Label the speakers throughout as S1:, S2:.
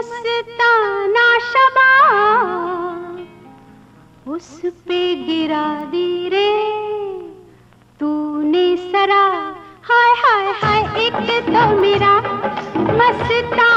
S1: मस्ताना शबा उस पे गिरा दी रे। तूने सरा, हाय हाय हाय, एक तो मेरा मस्ता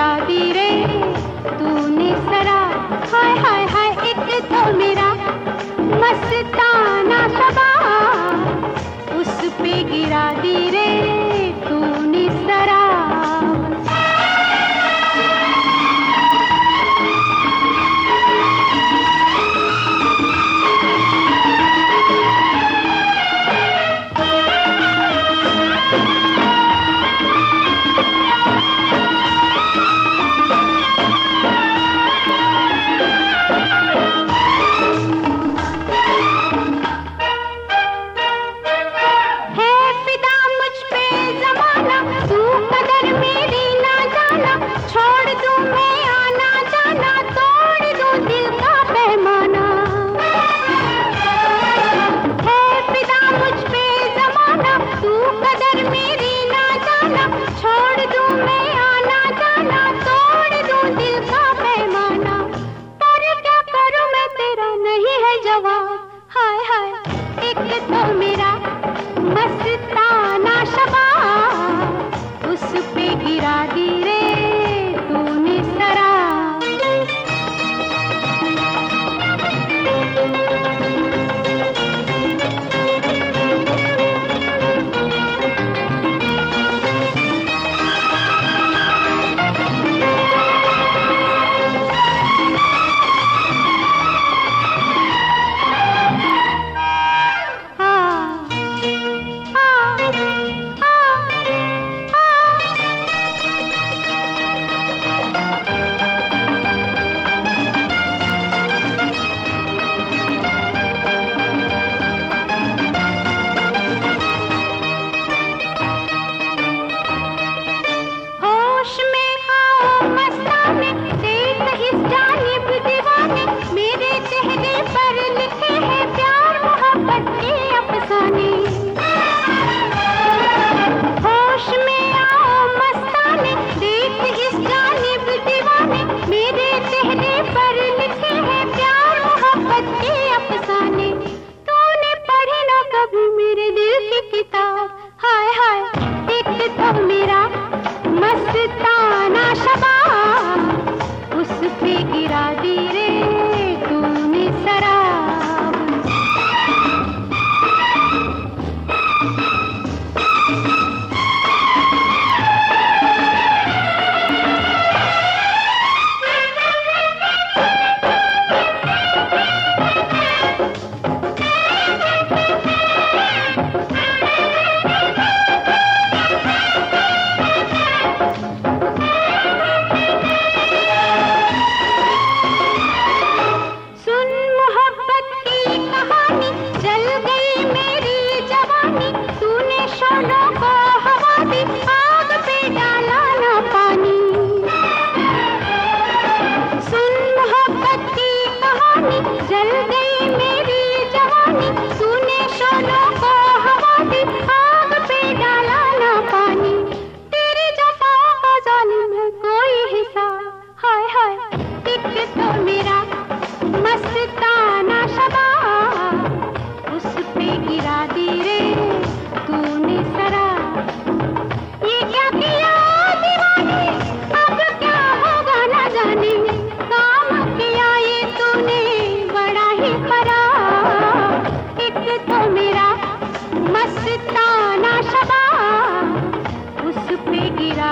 S1: सरा दी रे, तूने सरा। हाय हाय हाय, एक तो मेरा मस्ताना शबा उस पे गिरा दी रे। नवा हाय हाय एक तो मेरा मस्ताना शबा उस पे गिरा गिरे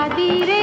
S1: கதிரே